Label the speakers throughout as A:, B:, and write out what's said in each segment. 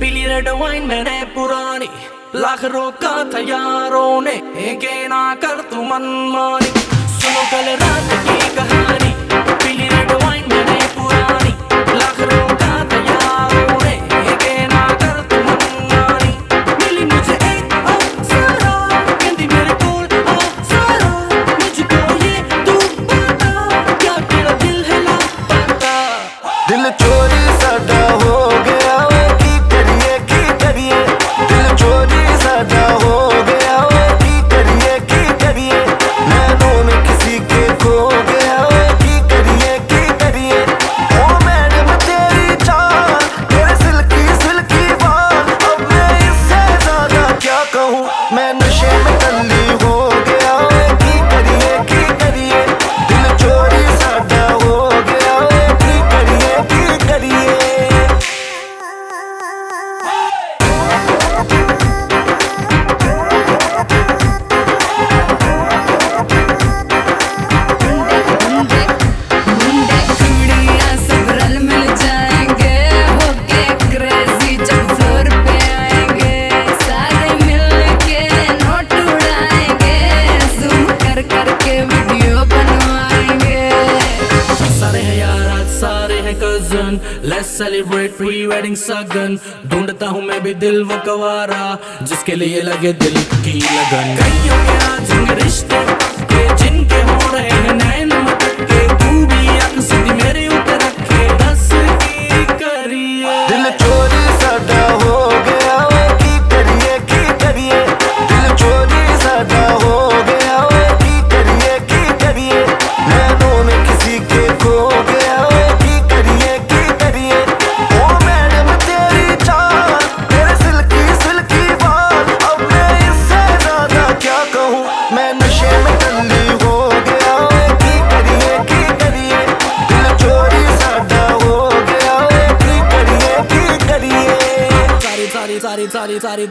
A: पीली red wine मैंने पुरानी। लाख रोका था यारों ने, एक ना कर तू मनमानी। सुनो कल रात की कहानी 彩虹，霓。cousin let's celebrate pre wedding सगन ढूंढता हूँ मैं भी दिल वो कवारा, जिसके लिए लगे दिल की लगन। कईयों के आज रिश्ते जिनके हो रहे हैं नैन सारी सारी सारी सारी।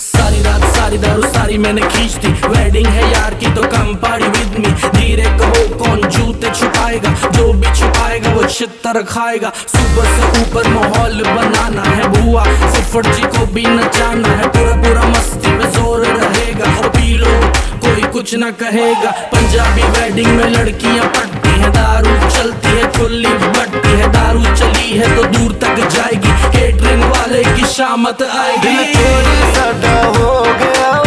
A: सारी रात, सारी दारू, सारी मैंने खींच दी वेडिंग है यार की तो कम पारी विद मी धीरे कहो कौन जूते छुपाएगा? जो भी छुपाएगा वो छितर खाएगा। सुबह से ऊपर माहौल बनाना है बुआ। फुफड़ जी को भी नचाना है। पूरा पूरा मस्ती में ज़ोर रहेगा। और पी लो, कोई कुछ ना कहेगा। पंजाबी वेडिंग में लड़कियाँ पटती है। दारू चलती है, खुली बटती है। दारू चली है तो दूर तक जाएगी। शामत आएगी।
B: चोरी साडा हो गया